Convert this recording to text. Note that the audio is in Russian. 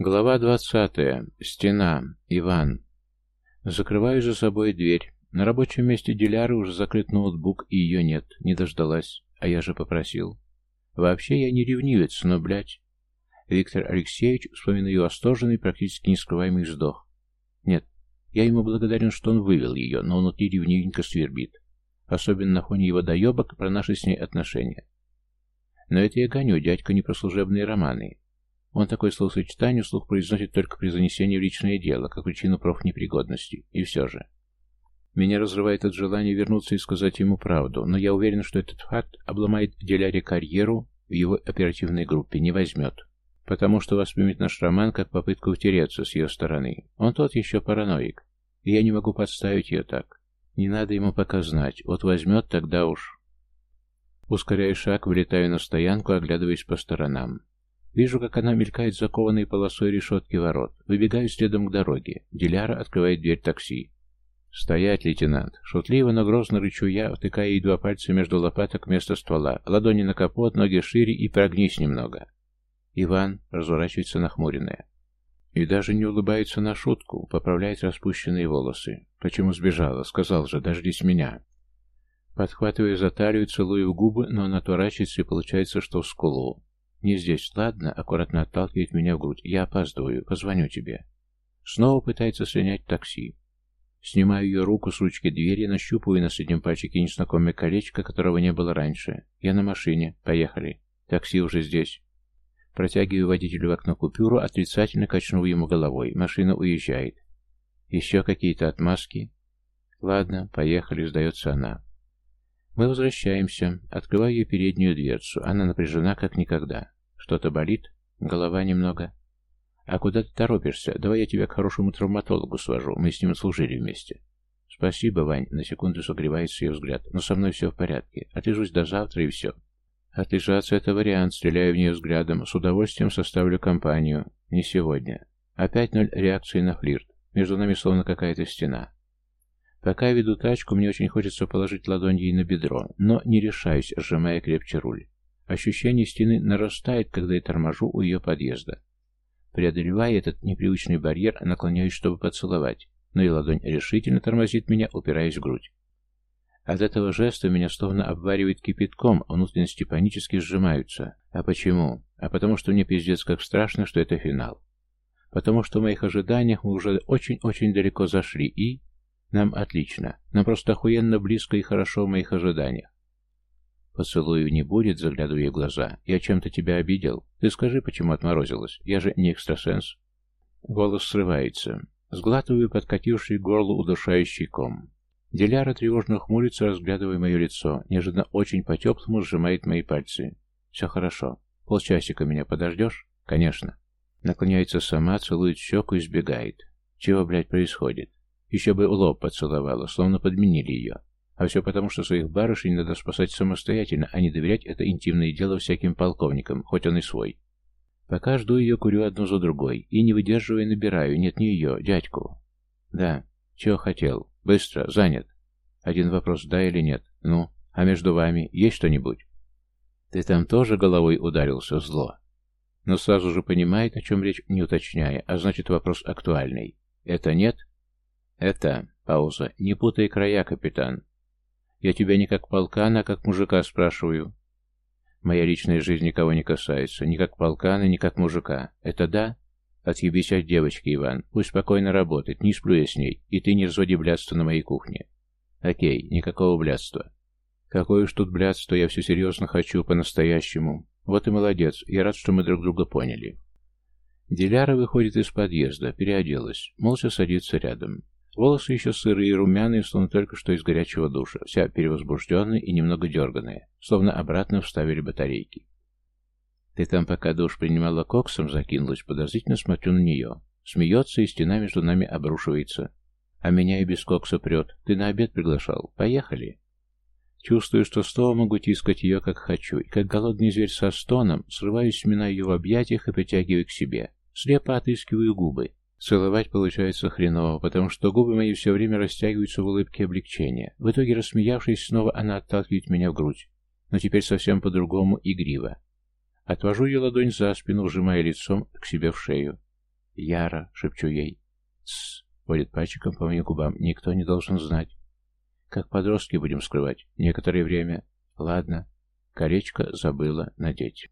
Глава двадцатая. Стена. Иван. Закрываю за собой дверь. На рабочем месте Диляры уже закрыт ноутбук, и ее нет. Не дождалась. А я же попросил. Вообще я не ревнивец, но, блядь... Виктор Алексеевич, вспоминаю восторженный, практически нескрываемый вздох. Нет, я ему благодарен, что он вывел ее, но внутри ревнивенько свербит. Особенно на фоне его доебок про наши с ней отношения. Но это я гоню, дядька, не про служебные романы. Он такое словосочетание вслух произносит только при занесении в личное дело, как причину профнепригодности. И все же. Меня разрывает от желания вернуться и сказать ему правду, но я уверен, что этот факт обломает Деляре карьеру в его оперативной группе, не возьмет. Потому что воспримет наш роман как попытку утереться с ее стороны. Он тот еще параноик, и я не могу подставить ее так. Не надо ему пока знать. Вот возьмет, тогда уж... Ускоряю шаг, вылетаю на стоянку, оглядываясь по сторонам. Вижу, как она мелькает закованной полосой решетки ворот. Выбегаю следом к дороге. Диляра открывает дверь такси. «Стоять, лейтенант!» Шутливо, но грозно рычу я, втыкая ей два пальца между лопаток вместо ствола. Ладони на капот, ноги шире и прогнись немного. Иван разворачивается нахмуренная. И даже не улыбается на шутку, поправляет распущенные волосы. «Почему сбежала? Сказал же, дождись меня!» Подхватывая за талию, целую в губы, но она отворачивается и получается, что в скулу. «Не здесь, ладно?» — аккуратно отталкивает меня в грудь. «Я опаздываю. Позвоню тебе». Снова пытается слинять такси. Снимаю ее руку с ручки двери, нащупываю на среднем пальчике незнакомое колечко, которого не было раньше. Я на машине. Поехали. Такси уже здесь. Протягиваю водителю в окно купюру, отрицательно качнув ему головой. Машина уезжает. Еще какие-то отмазки? Ладно, поехали, сдается она. Мы возвращаемся. Открываю ее переднюю дверцу. Она напряжена, как никогда. Что-то болит? Голова немного. А куда ты торопишься? Давай я тебя к хорошему травматологу свожу. Мы с ним служили вместе. Спасибо, Вань. На секунду согревается ее взгляд. Но со мной все в порядке. Отлежусь до завтра и все. Отлежаться — это вариант. Стреляю в нее взглядом. С удовольствием составлю компанию. Не сегодня. Опять ноль реакции на флирт. Между нами словно какая-то стена. Пока веду тачку, мне очень хочется положить ладонь ей на бедро, но не решаюсь, сжимая крепче руль. Ощущение стены нарастает, когда я торможу у ее подъезда. Преодолевая этот непривычный барьер, наклоняюсь, чтобы поцеловать, но и ладонь решительно тормозит меня, упираясь в грудь. От этого жеста меня словно обваривает кипятком, внутренности панически сжимаются. А почему? А потому что мне пиздец как страшно, что это финал. Потому что в моих ожиданиях мы уже очень-очень далеко зашли и... Нам отлично. Нам просто охуенно близко и хорошо в моих ожиданиях. Поцелую не будет, заглядывая в глаза. Я чем-то тебя обидел. Ты скажи, почему отморозилась? Я же не экстрасенс. Голос срывается. Сглатываю подкативший горло удушающий ком. Диляра тревожно хмурится, разглядывая мое лицо. Неожиданно очень по-теплому сжимает мои пальцы. Все хорошо. Полчасика меня подождешь? Конечно. Наклоняется сама, целует щеку и сбегает. Чего, блядь, происходит? Еще бы лоб поцеловала, словно подменили ее. А все потому, что своих барышей надо спасать самостоятельно, а не доверять это интимное дело всяким полковникам, хоть он и свой. Пока жду ее, курю одну за другой, и, не выдерживая, набираю, нет, не ее, дядьку. Да, чего хотел? Быстро, занят. Один вопрос, да или нет? Ну, а между вами есть что-нибудь? Ты там тоже головой ударился, зло. Но сразу же понимает, о чем речь, не уточняя, а значит вопрос актуальный. Это нет? «Это...» — пауза. «Не путай края, капитан. Я тебя не как полкана, а как мужика спрашиваю. Моя личная жизнь никого не касается. Ни как полкана, ни как мужика. Это да?» «Отъебись от девочки, Иван. Пусть спокойно работает. Не сплю я с ней. И ты не разводи блядство на моей кухне». «Окей, никакого блядства». «Какое уж тут блядство, я все серьезно хочу, по-настоящему. Вот и молодец. Я рад, что мы друг друга поняли». Диляра выходит из подъезда, переоделась, молча садится рядом. Волосы еще сырые и румяные, словно только что из горячего душа, вся перевозбужденная и немного дерганая, словно обратно вставили батарейки. «Ты там пока душ принимала коксом, закинулась, подозрительно смотрю на нее. Смеется, и стена между нами обрушивается. А меня и без кокса прет. Ты на обед приглашал. Поехали!» Чувствую, что снова могу тискать ее, как хочу, и как голодный зверь со стоном, срываюсь, сминая ее в объятиях и притягиваю к себе. Слепо отыскиваю губы, Целовать получается хреново, потому что губы мои все время растягиваются в улыбке облегчения. В итоге, рассмеявшись, снова она отталкивает меня в грудь. Но теперь совсем по-другому, игриво. Отвожу ее ладонь за спину, сжимая лицом к себе в шею. Яра, шепчу ей. Тссс, водит пальчиком по моим губам. Никто не должен знать. Как подростки будем скрывать. Некоторое время. Ладно. Колечко забыла надеть.